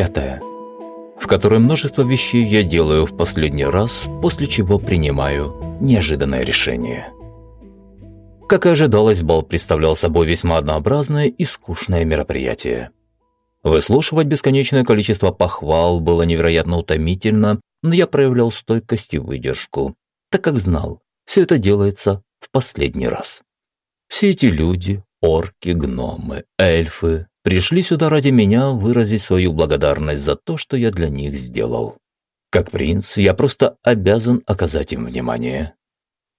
пятая, в которой множество вещей я делаю в последний раз, после чего принимаю неожиданное решение. Как и ожидалось, бал представлял собой весьма однообразное и скучное мероприятие. Выслушивать бесконечное количество похвал было невероятно утомительно, но я проявлял стойкость и выдержку, так как знал, все это делается в последний раз. Все эти люди, орки, гномы, эльфы, пришли сюда ради меня выразить свою благодарность за то, что я для них сделал. Как принц, я просто обязан оказать им внимание.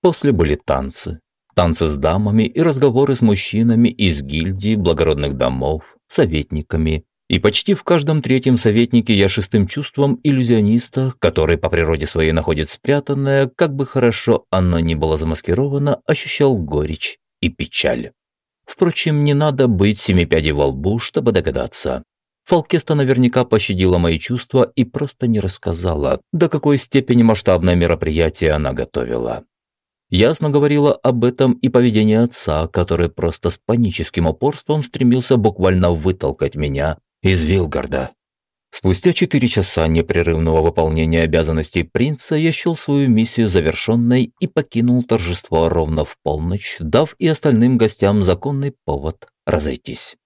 После были танцы, танцы с дамами и разговоры с мужчинами из гильдии, благородных домов, советниками. И почти в каждом третьем советнике я шестым чувством иллюзиониста, который по природе своей находит спрятанное, как бы хорошо оно ни было замаскировано, ощущал горечь и печаль. Впрочем, не надо быть семипядей во лбу, чтобы догадаться. Фалкеста наверняка пощадила мои чувства и просто не рассказала, до какой степени масштабное мероприятие она готовила. Ясно говорила об этом и поведение отца, который просто с паническим упорством стремился буквально вытолкать меня из Вилгарда. Спустя четыре часа непрерывного выполнения обязанностей принца я счел свою миссию завершенной и покинул торжество ровно в полночь, дав и остальным гостям законный повод разойтись.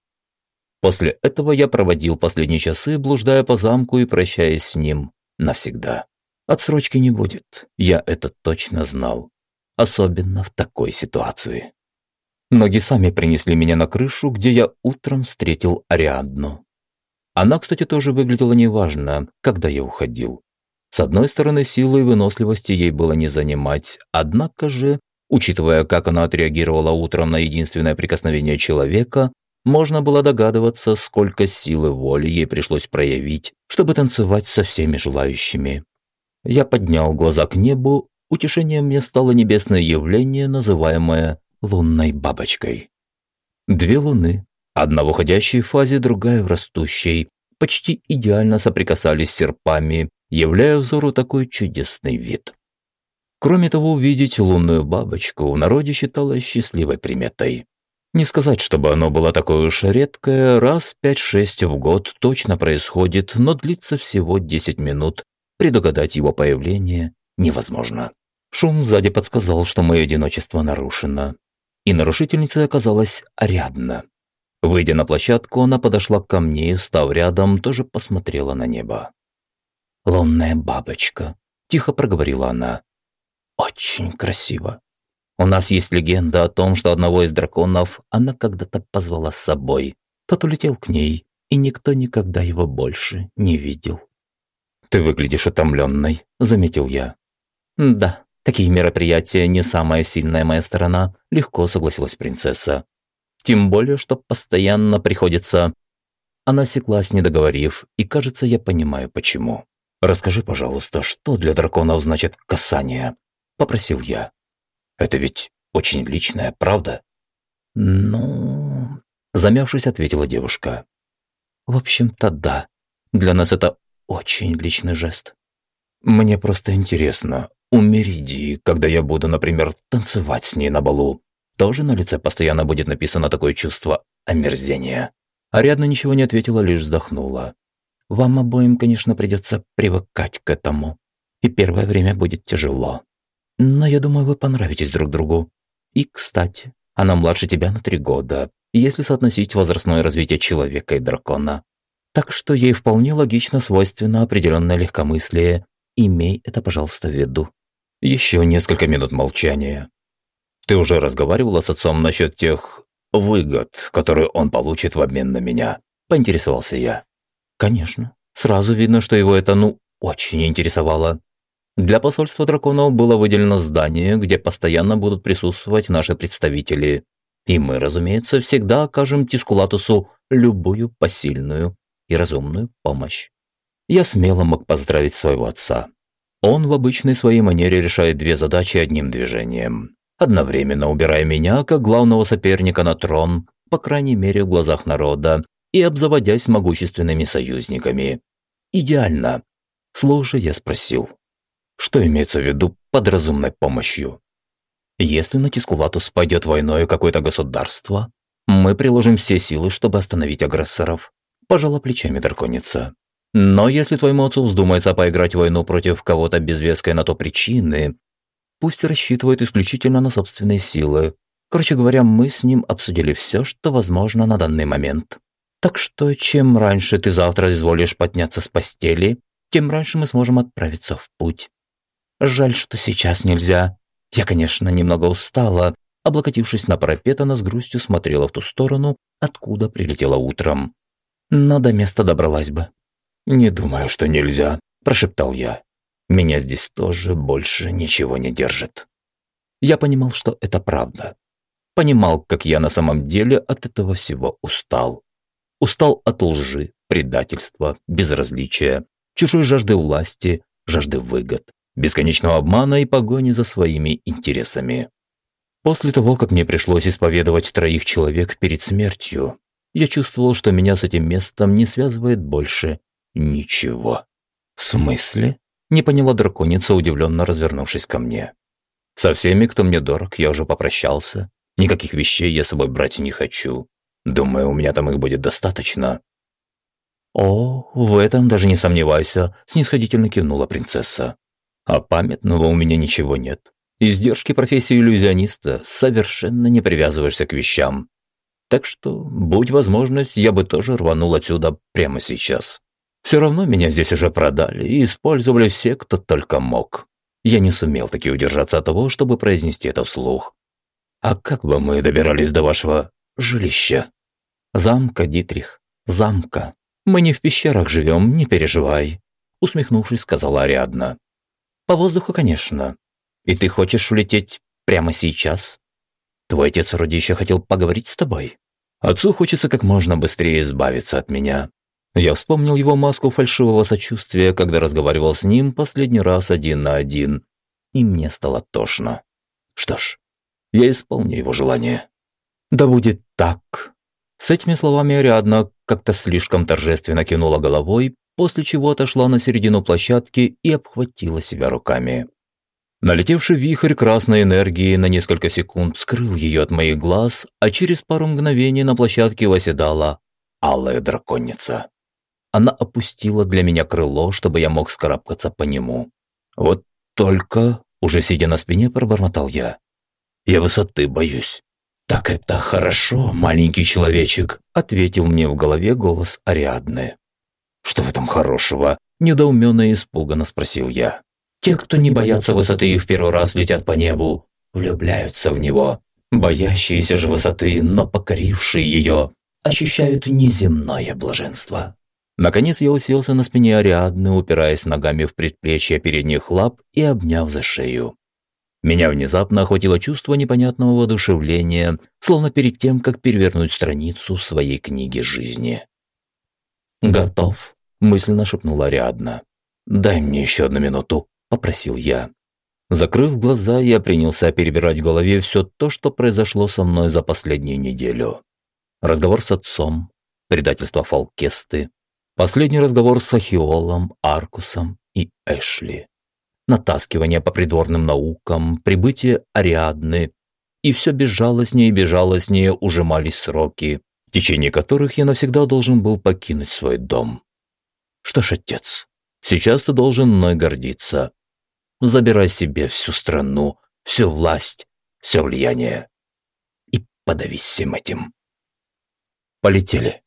После этого я проводил последние часы, блуждая по замку и прощаясь с ним навсегда. Отсрочки не будет, я это точно знал особенно в такой ситуации. Ноги сами принесли меня на крышу, где я утром встретил Ариадну. Она, кстати, тоже выглядела неважно, когда я уходил. С одной стороны, силы и выносливости ей было не занимать, однако же, учитывая, как она отреагировала утром на единственное прикосновение человека, можно было догадываться, сколько силы воли ей пришлось проявить, чтобы танцевать со всеми желающими. Я поднял глаза к небу утешением мне стало небесное явление, называемое лунной бабочкой. Две луны, одна в уходящей фазе, другая в растущей, почти идеально соприкасались серпами, являя взору такой чудесный вид. Кроме того, увидеть лунную бабочку в народе считалось счастливой приметой. Не сказать, чтобы оно было такое уж редкое, раз 5-6 в год точно происходит, но длится всего 10 минут, предугадать его появление невозможно. Шум сзади подсказал, что мое одиночество нарушено. И нарушительницей оказалась Ариадна. Выйдя на площадку, она подошла ко мне и, встав рядом, тоже посмотрела на небо. «Лунная бабочка», – тихо проговорила она. «Очень красиво. У нас есть легенда о том, что одного из драконов она когда-то позвала с собой. Тот улетел к ней, и никто никогда его больше не видел». «Ты выглядишь утомленной», – заметил я. «Да, такие мероприятия не самая сильная моя сторона», – легко согласилась принцесса. «Тем более, что постоянно приходится...» Она секлась, не договорив, и, кажется, я понимаю, почему. «Расскажи, пожалуйста, что для драконов значит касание?» – попросил я. «Это ведь очень личное, правда?» «Ну...» – замявшись, ответила девушка. «В общем-то, да. Для нас это очень личный жест. Мне просто интересно, у Меридии, когда я буду, например, танцевать с ней на балу, тоже на лице постоянно будет написано такое чувство омерзения. Ариадна ничего не ответила, лишь вздохнула. Вам обоим, конечно, придется привыкать к этому. И первое время будет тяжело. Но я думаю, вы понравитесь друг другу. И, кстати, она младше тебя на три года, если соотносить возрастное развитие человека и дракона. Так что ей вполне логично свойственно определенное легкомыслие Имей это, пожалуйста, в виду. Еще несколько минут молчания. Ты уже разговаривала с отцом насчет тех выгод, которые он получит в обмен на меня? Поинтересовался я. Конечно. Сразу видно, что его это, ну, очень интересовало. Для посольства драконов было выделено здание, где постоянно будут присутствовать наши представители. И мы, разумеется, всегда окажем Тискулатусу любую посильную и разумную помощь я смело мог поздравить своего отца. Он в обычной своей манере решает две задачи одним движением. Одновременно убирая меня, как главного соперника на трон, по крайней мере в глазах народа, и обзаводясь могущественными союзниками. Идеально. Слушай, я спросил. Что имеется в виду под разумной помощью? Если на Тискулатус пойдет войной какое-то государство, мы приложим все силы, чтобы остановить агрессоров. Пожала плечами драконица. Но если твоему отцу вздумается поиграть войну против кого-то без веской на то причины, пусть рассчитывает исключительно на собственные силы. Короче говоря, мы с ним обсудили все, что возможно на данный момент. Так что, чем раньше ты завтра изволишь подняться с постели, тем раньше мы сможем отправиться в путь. Жаль, что сейчас нельзя. Я, конечно, немного устала. Облокотившись на парапет, она с грустью смотрела в ту сторону, откуда прилетела утром. Но до места добралась бы. «Не думаю, что нельзя», – прошептал я. «Меня здесь тоже больше ничего не держит». Я понимал, что это правда. Понимал, как я на самом деле от этого всего устал. Устал от лжи, предательства, безразличия, чужой жажды власти, жажды выгод, бесконечного обмана и погони за своими интересами. После того, как мне пришлось исповедовать троих человек перед смертью, я чувствовал, что меня с этим местом не связывает больше ничего. «В смысле?» – не поняла драконица, удивленно развернувшись ко мне. «Со всеми, кто мне дорог, я уже попрощался. Никаких вещей я с собой брать не хочу. Думаю, у меня там их будет достаточно». «О, в этом даже не сомневайся», – снисходительно кивнула принцесса. «А памятного у меня ничего нет. Издержки профессии иллюзиониста совершенно не привязываешься к вещам. Так что, будь возможность, я бы тоже рванул отсюда прямо сейчас. Все равно меня здесь уже продали и использовали все, кто только мог. Я не сумел таки удержаться от того, чтобы произнести это вслух. А как бы мы добирались до вашего жилища? Замка, Дитрих, замка. Мы не в пещерах живем, не переживай. Усмехнувшись, сказала Ариадна. По воздуху, конечно. И ты хочешь улететь прямо сейчас? Твой отец вроде еще хотел поговорить с тобой. Отцу хочется как можно быстрее избавиться от меня. Я вспомнил его маску фальшивого сочувствия, когда разговаривал с ним последний раз один на один, и мне стало тошно. Что ж, я исполню его желание. Да будет так. С этими словами Ариадна как-то слишком торжественно кинула головой, после чего отошла на середину площадки и обхватила себя руками. Налетевший вихрь красной энергии на несколько секунд скрыл ее от моих глаз, а через пару мгновений на площадке восседала алая драконица. Она опустила для меня крыло, чтобы я мог скарабкаться по нему. Вот только, уже сидя на спине, пробормотал я. Я высоты боюсь. «Так это хорошо, маленький человечек», – ответил мне в голове голос Ариадны. «Что в этом хорошего?» – недоуменно и испуганно спросил я. Те, кто не боятся высоты и в первый раз летят по небу, влюбляются в него. Боящиеся же высоты, но покорившие ее, ощущают неземное блаженство. Наконец я уселся на спине Ариадны, упираясь ногами в предплечье передних лап и обняв за шею. Меня внезапно охватило чувство непонятного воодушевления, словно перед тем, как перевернуть страницу своей книги жизни. «Готов», – мысленно шепнула Ариадна. «Дай мне еще одну минуту», – попросил я. Закрыв глаза, я принялся перебирать в голове все то, что произошло со мной за последнюю неделю. Разговор с отцом, предательство Фалкесты, последний разговор с Ахиолом, Аркусом и Эшли, натаскивание по придворным наукам, прибытие Ариадны, и все безжалостнее и безжалостнее ужимались сроки, в течение которых я навсегда должен был покинуть свой дом. Что ж, отец, сейчас ты должен мной гордиться, забирай себе всю страну, всю власть, все влияние и подавись всем этим. Полетели.